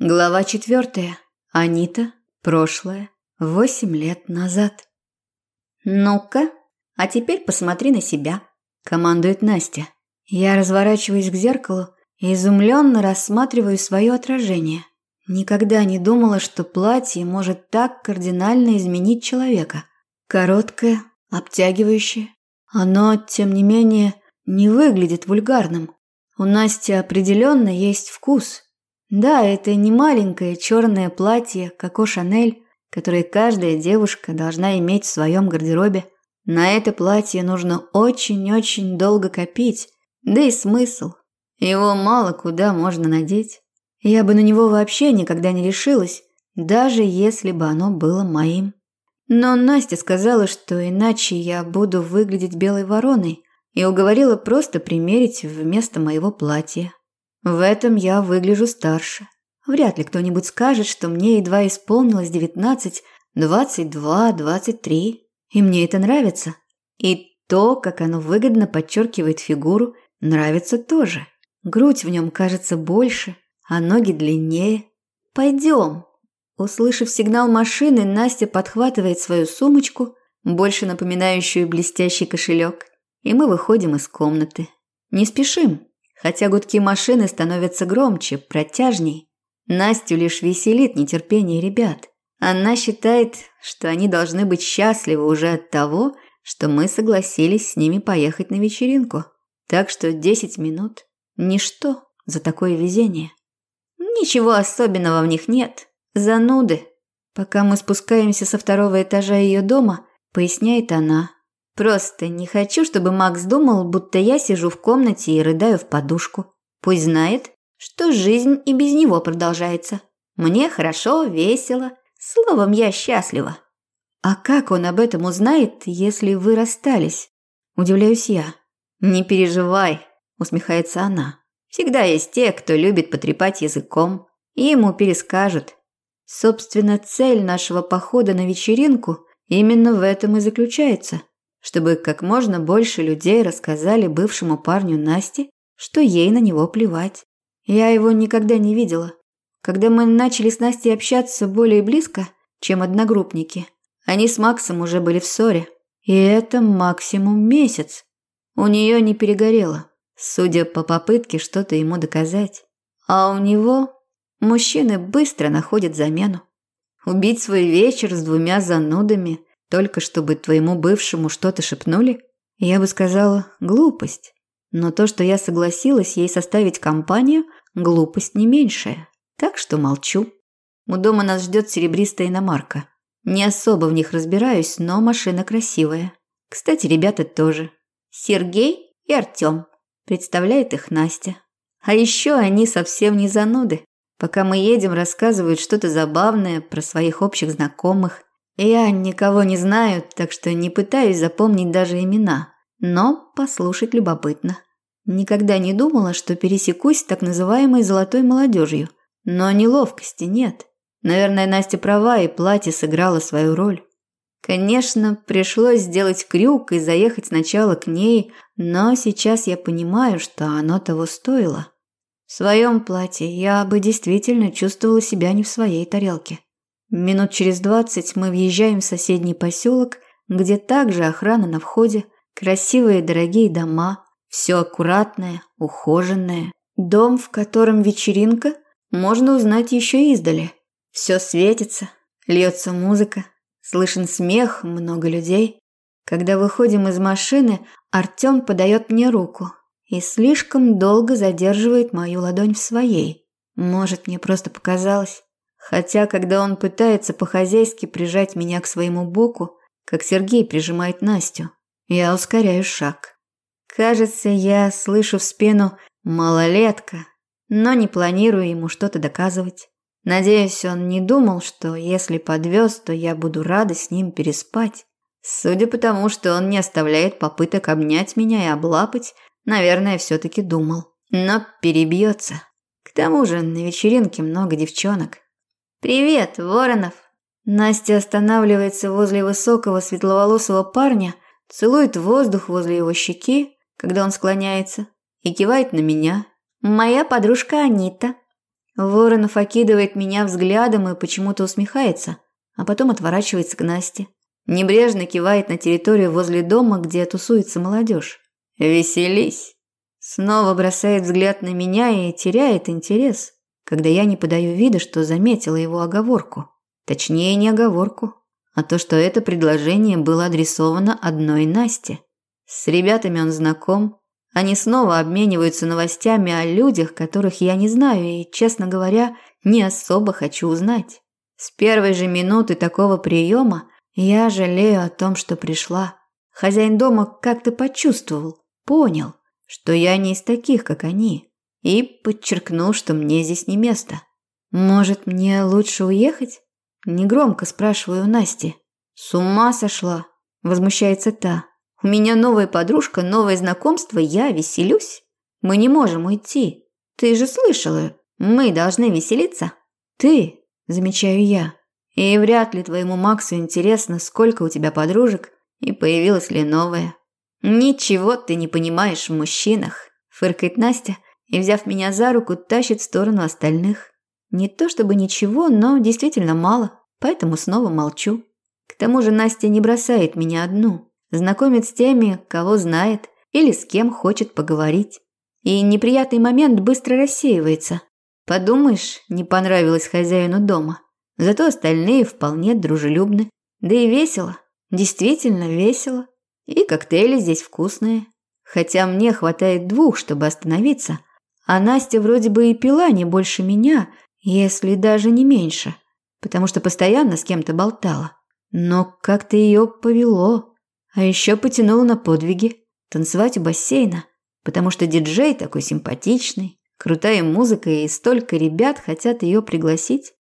Глава четвертая. Анита. Прошлое. Восемь лет назад. «Ну-ка, а теперь посмотри на себя», – командует Настя. Я разворачиваюсь к зеркалу и изумленно рассматриваю свое отражение. Никогда не думала, что платье может так кардинально изменить человека. Короткое, обтягивающее. Оно, тем не менее, не выглядит вульгарным. У Насти определенно есть вкус – да, это не маленькое черное платье, как Шанель, которое каждая девушка должна иметь в своем гардеробе. На это платье нужно очень-очень долго копить, да и смысл. Его мало куда можно надеть. Я бы на него вообще никогда не решилась, даже если бы оно было моим. Но Настя сказала, что иначе я буду выглядеть белой вороной, и уговорила просто примерить вместо моего платья. В этом я выгляжу старше. Вряд ли кто-нибудь скажет, что мне едва исполнилось девятнадцать, двадцать два, двадцать три. И мне это нравится. И то, как оно выгодно подчеркивает фигуру, нравится тоже. Грудь в нем кажется больше, а ноги длиннее. Пойдем. Услышав сигнал машины, Настя подхватывает свою сумочку, больше напоминающую блестящий кошелек, и мы выходим из комнаты. Не спешим, Хотя гудки машины становятся громче, протяжней. Настю лишь веселит нетерпение ребят. Она считает, что они должны быть счастливы уже от того, что мы согласились с ними поехать на вечеринку. Так что 10 минут – ничто за такое везение. Ничего особенного в них нет. Зануды. Пока мы спускаемся со второго этажа ее дома, поясняет она, Просто не хочу, чтобы Макс думал, будто я сижу в комнате и рыдаю в подушку. Пусть знает, что жизнь и без него продолжается. Мне хорошо, весело. Словом, я счастлива. А как он об этом узнает, если вы расстались? Удивляюсь я. Не переживай, усмехается она. Всегда есть те, кто любит потрепать языком, и ему перескажут. Собственно, цель нашего похода на вечеринку именно в этом и заключается чтобы как можно больше людей рассказали бывшему парню Насте, что ей на него плевать. Я его никогда не видела. Когда мы начали с Настей общаться более близко, чем одногруппники, они с Максом уже были в ссоре. И это максимум месяц. У нее не перегорело, судя по попытке что-то ему доказать. А у него мужчины быстро находят замену. Убить свой вечер с двумя занудами только чтобы твоему бывшему что-то шепнули? Я бы сказала, глупость. Но то, что я согласилась ей составить компанию, глупость не меньшая. Так что молчу. У дома нас ждет серебристая иномарка. Не особо в них разбираюсь, но машина красивая. Кстати, ребята тоже. Сергей и Артем. Представляет их Настя. А еще они совсем не зануды. Пока мы едем, рассказывают что-то забавное про своих общих знакомых. Я никого не знаю, так что не пытаюсь запомнить даже имена, но послушать любопытно. Никогда не думала, что пересекусь с так называемой золотой молодежью, но неловкости нет. Наверное, Настя права, и платье сыграло свою роль. Конечно, пришлось сделать крюк и заехать сначала к ней, но сейчас я понимаю, что оно того стоило. В своем платье я бы действительно чувствовала себя не в своей тарелке. Минут через двадцать мы въезжаем в соседний поселок, где также охрана на входе, красивые дорогие дома, все аккуратное, ухоженное. Дом, в котором вечеринка, можно узнать еще издали. Все светится, льется музыка, слышен смех, много людей. Когда выходим из машины, Артем подает мне руку и слишком долго задерживает мою ладонь в своей. Может, мне просто показалось. Хотя, когда он пытается по-хозяйски прижать меня к своему боку, как Сергей прижимает Настю, я ускоряю шаг. Кажется, я слышу в спину «малолетка», но не планирую ему что-то доказывать. Надеюсь, он не думал, что если подвез, то я буду рада с ним переспать. Судя по тому, что он не оставляет попыток обнять меня и облапать, наверное, все-таки думал. Но перебьется. К тому же на вечеринке много девчонок. «Привет, Воронов!» Настя останавливается возле высокого светловолосого парня, целует воздух возле его щеки, когда он склоняется, и кивает на меня. «Моя подружка Анита». Воронов окидывает меня взглядом и почему-то усмехается, а потом отворачивается к Насте. Небрежно кивает на территорию возле дома, где тусуется молодежь. «Веселись!» Снова бросает взгляд на меня и теряет интерес, когда я не подаю вида, что заметила его оговорку. Точнее, не оговорку, а то, что это предложение было адресовано одной Насте. С ребятами он знаком, они снова обмениваются новостями о людях, которых я не знаю и, честно говоря, не особо хочу узнать. С первой же минуты такого приема я жалею о том, что пришла. Хозяин дома как-то почувствовал, понял, что я не из таких, как они, и подчеркнул, что мне здесь не место. Может, мне лучше уехать? Негромко спрашиваю Насти. С ума сошла, возмущается та. У меня новая подружка, новое знакомство, я веселюсь. Мы не можем уйти. Ты же слышала, мы должны веселиться. Ты, замечаю я. И вряд ли твоему Максу интересно, сколько у тебя подружек и появилась ли новая. Ничего ты не понимаешь в мужчинах, фыркает Настя и, взяв меня за руку, тащит в сторону остальных. Не то чтобы ничего, но действительно мало, поэтому снова молчу. К тому же Настя не бросает меня одну, знакомит с теми, кого знает или с кем хочет поговорить. И неприятный момент быстро рассеивается. Подумаешь, не понравилось хозяину дома. Зато остальные вполне дружелюбны. Да и весело. Действительно весело. И коктейли здесь вкусные. Хотя мне хватает двух, чтобы остановиться. А Настя вроде бы и пила не больше меня, если даже не меньше, потому что постоянно с кем-то болтала. Но как-то ее повело. А еще потянуло на подвиги. Танцевать у бассейна, потому что диджей такой симпатичный, крутая музыка и столько ребят хотят ее пригласить.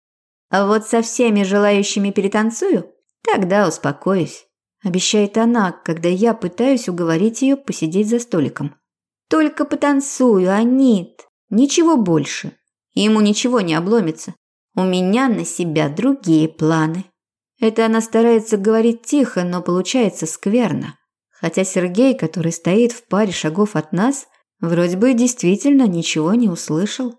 А вот со всеми желающими перетанцую, тогда успокоюсь. Обещает она, когда я пытаюсь уговорить ее посидеть за столиком. Только потанцую, Анит. Ничего больше. Ему ничего не обломится. У меня на себя другие планы. Это она старается говорить тихо, но получается скверно. Хотя Сергей, который стоит в паре шагов от нас, вроде бы действительно ничего не услышал.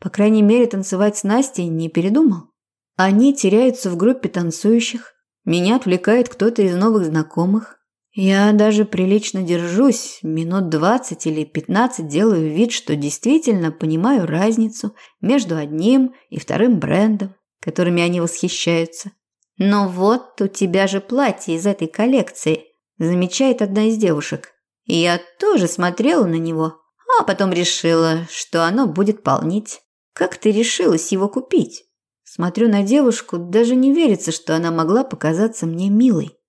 По крайней мере, танцевать с Настей не передумал. Они теряются в группе танцующих. Меня отвлекает кто-то из новых знакомых. Я даже прилично держусь, минут двадцать или пятнадцать делаю вид, что действительно понимаю разницу между одним и вторым брендом, которыми они восхищаются. Но вот у тебя же платье из этой коллекции, замечает одна из девушек. Я тоже смотрела на него, а потом решила, что оно будет полнить. Как ты решилась его купить? Смотрю на девушку, даже не верится, что она могла показаться мне милой.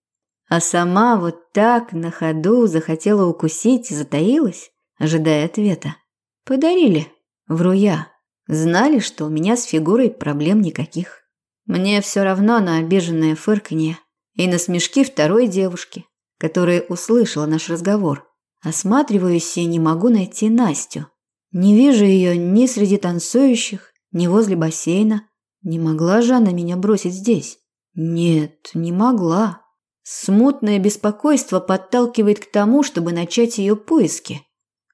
А сама вот так на ходу захотела укусить и затаилась, ожидая ответа. Подарили, вру я. Знали, что у меня с фигурой проблем никаких. Мне все равно на обиженное фырканье и на смешки второй девушки, которая услышала наш разговор. Осматриваюсь и не могу найти Настю. Не вижу ее ни среди танцующих, ни возле бассейна. Не могла же она меня бросить здесь? Нет, не могла. Смутное беспокойство подталкивает к тому, чтобы начать ее поиски.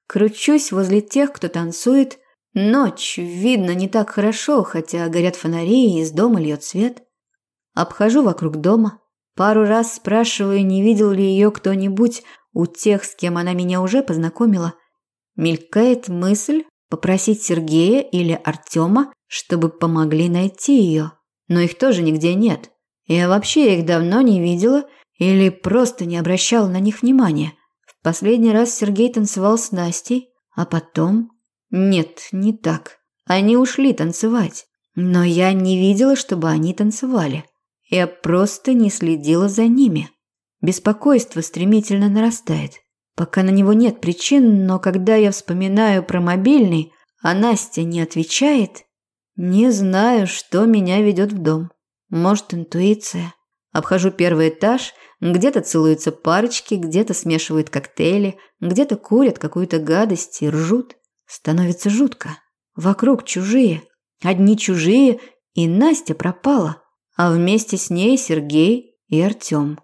Кручусь возле тех, кто танцует. Ночь, видно, не так хорошо, хотя горят фонари и из дома льет свет. Обхожу вокруг дома. Пару раз спрашиваю, не видел ли ее кто-нибудь у тех, с кем она меня уже познакомила. Мелькает мысль попросить Сергея или Артема, чтобы помогли найти ее. Но их тоже нигде нет. Я вообще их давно не видела или просто не обращал на них внимания. В последний раз Сергей танцевал с Настей, а потом... Нет, не так. Они ушли танцевать. Но я не видела, чтобы они танцевали. Я просто не следила за ними. Беспокойство стремительно нарастает. Пока на него нет причин, но когда я вспоминаю про мобильный, а Настя не отвечает, не знаю, что меня ведет в дом. Может, интуиция. Обхожу первый этаж где-то целуются парочки, где-то смешивают коктейли, где-то курят какую-то гадость и ржут. Становится жутко. Вокруг чужие. Одни чужие, и Настя пропала. А вместе с ней Сергей и Артем.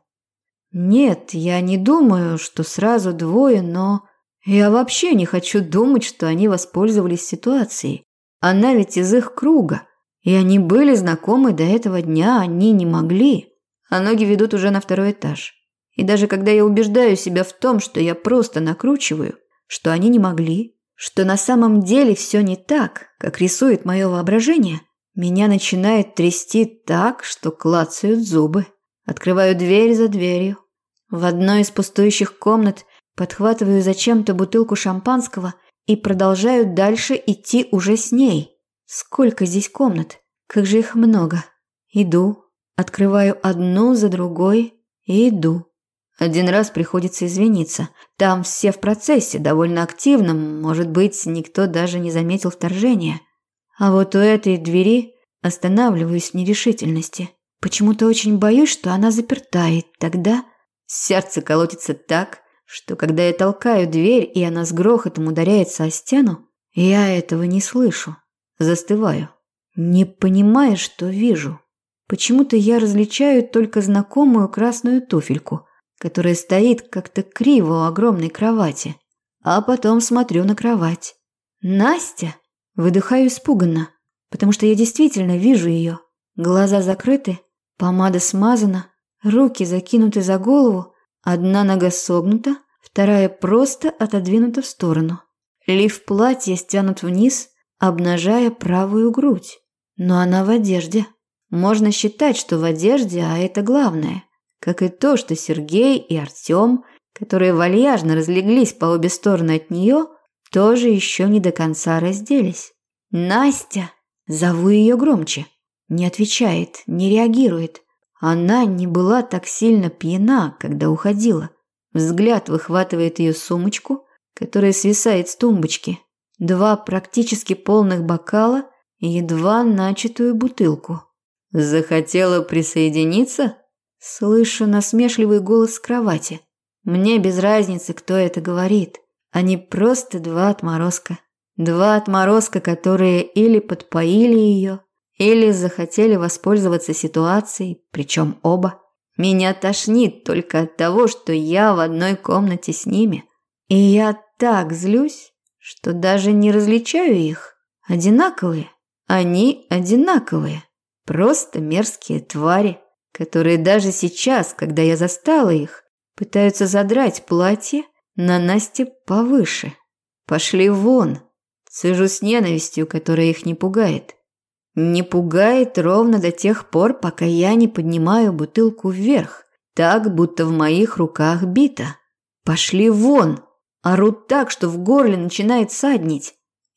Нет, я не думаю, что сразу двое, но... Я вообще не хочу думать, что они воспользовались ситуацией. Она ведь из их круга. И они были знакомы до этого дня, они не могли. А ноги ведут уже на второй этаж. И даже когда я убеждаю себя в том, что я просто накручиваю, что они не могли, что на самом деле все не так, как рисует мое воображение, меня начинает трясти так, что клацают зубы. Открываю дверь за дверью. В одной из пустующих комнат подхватываю зачем-то бутылку шампанского и продолжаю дальше идти уже с ней. Сколько здесь комнат? Как же их много. Иду, открываю одну за другой и иду. Один раз приходится извиниться. Там все в процессе, довольно активном, может быть, никто даже не заметил вторжения. А вот у этой двери останавливаюсь в нерешительности. Почему-то очень боюсь, что она заперта, и тогда сердце колотится так, что когда я толкаю дверь, и она с грохотом ударяется о стену, я этого не слышу. Застываю, не понимая, что вижу. Почему-то я различаю только знакомую красную туфельку – которая стоит как-то криво у огромной кровати. А потом смотрю на кровать. «Настя!» Выдыхаю испуганно, потому что я действительно вижу ее. Глаза закрыты, помада смазана, руки закинуты за голову, одна нога согнута, вторая просто отодвинута в сторону. Лиф платья стянут вниз, обнажая правую грудь. Но она в одежде. Можно считать, что в одежде, а это главное как и то, что Сергей и Артем, которые вальяжно разлеглись по обе стороны от нее, тоже еще не до конца разделись. «Настя!» Зову ее громче. Не отвечает, не реагирует. Она не была так сильно пьяна, когда уходила. Взгляд выхватывает ее сумочку, которая свисает с тумбочки. Два практически полных бокала и едва начатую бутылку. «Захотела присоединиться?» Слышу насмешливый голос с кровати. Мне без разницы, кто это говорит. Они просто два отморозка. Два отморозка, которые или подпоили ее, или захотели воспользоваться ситуацией, причем оба. Меня тошнит только от того, что я в одной комнате с ними. И я так злюсь, что даже не различаю их. Одинаковые. Они одинаковые. Просто мерзкие твари которые даже сейчас, когда я застала их, пытаются задрать платье на Насте повыше. Пошли вон. Цежу с ненавистью, которая их не пугает. Не пугает ровно до тех пор, пока я не поднимаю бутылку вверх, так, будто в моих руках бита. Пошли вон. Орут так, что в горле начинает саднить.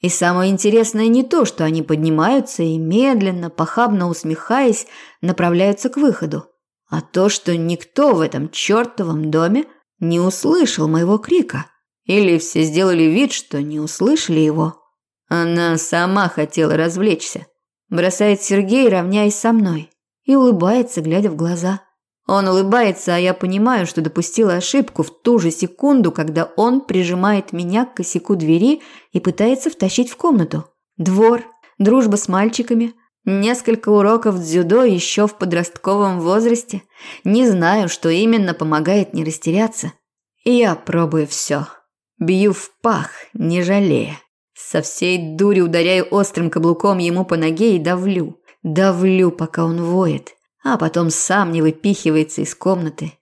И самое интересное не то, что они поднимаются и медленно, похабно усмехаясь, направляются к выходу, а то, что никто в этом чертовом доме не услышал моего крика. Или все сделали вид, что не услышали его. Она сама хотела развлечься. Бросает Сергей, равняясь со мной, и улыбается, глядя в глаза. Он улыбается, а я понимаю, что допустила ошибку в ту же секунду, когда он прижимает меня к косяку двери и пытается втащить в комнату. Двор, дружба с мальчиками, несколько уроков дзюдо еще в подростковом возрасте. Не знаю, что именно помогает не растеряться. И я пробую все. Бью в пах, не жалея. Со всей дури ударяю острым каблуком ему по ноге и давлю. Давлю, пока он воет а потом сам не выпихивается из комнаты.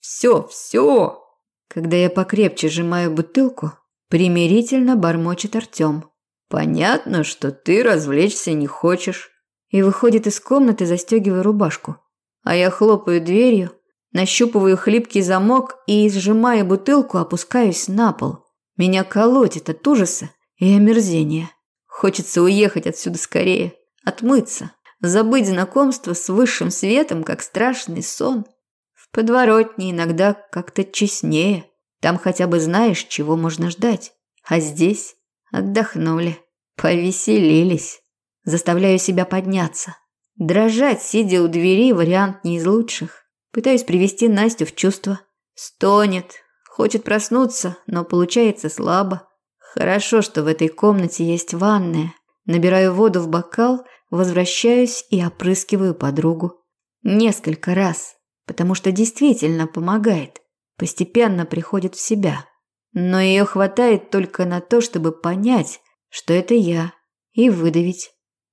«Все, все!» Когда я покрепче сжимаю бутылку, примирительно бормочет Артем. «Понятно, что ты развлечься не хочешь». И выходит из комнаты, застегивая рубашку. А я хлопаю дверью, нащупываю хлипкий замок и, сжимая бутылку, опускаюсь на пол. Меня колотит от ужаса и омерзения. Хочется уехать отсюда скорее, отмыться, забыть знакомство с высшим светом, как страшный сон. В подворотне иногда как-то честнее. Там хотя бы знаешь, чего можно ждать. А здесь отдохнули, повеселились. Заставляю себя подняться. Дрожать, сидя у двери, вариант не из лучших. Пытаюсь привести Настю в чувство. Стонет, хочет проснуться, но получается слабо. Хорошо, что в этой комнате есть ванная. Набираю воду в бокал Возвращаюсь и опрыскиваю подругу. Несколько раз, потому что действительно помогает. Постепенно приходит в себя. Но ее хватает только на то, чтобы понять, что это я. и выдавить.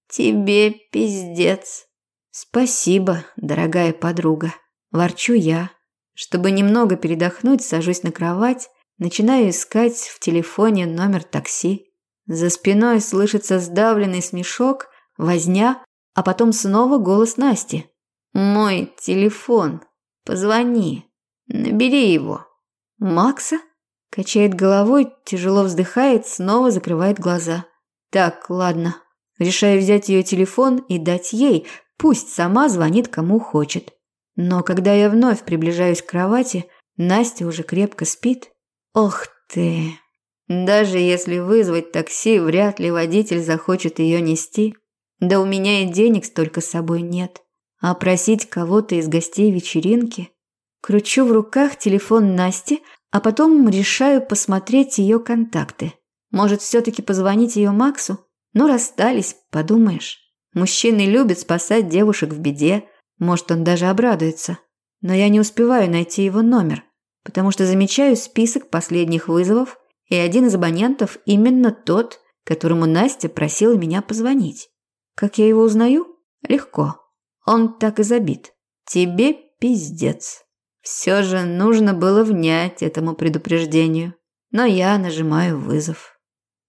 «Тебе пиздец». «Спасибо, дорогая подруга». Ворчу я. Чтобы немного передохнуть, сажусь на кровать, начинаю искать в телефоне номер такси. За спиной слышится сдавленный смешок, возня, а потом снова голос Насти. «Мой телефон. Позвони. Набери его». «Макса?» Качает головой, тяжело вздыхает, снова закрывает глаза. «Так, ладно. Решаю взять ее телефон и дать ей, пусть сама звонит кому хочет. Но когда я вновь приближаюсь к кровати, Настя уже крепко спит. Ох ты! Даже если вызвать такси, вряд ли водитель захочет ее нести. Да у меня и денег столько с собой нет. А просить кого-то из гостей вечеринки? Кручу в руках телефон Насти, а потом решаю посмотреть ее контакты. Может, все-таки позвонить ее Максу? Ну, расстались, подумаешь. Мужчины любят спасать девушек в беде. Может, он даже обрадуется. Но я не успеваю найти его номер, потому что замечаю список последних вызовов, и один из абонентов именно тот, которому Настя просила меня позвонить. Как я его узнаю? Легко. Он так и забит. Тебе пиздец. Все же нужно было внять этому предупреждению. Но я нажимаю вызов.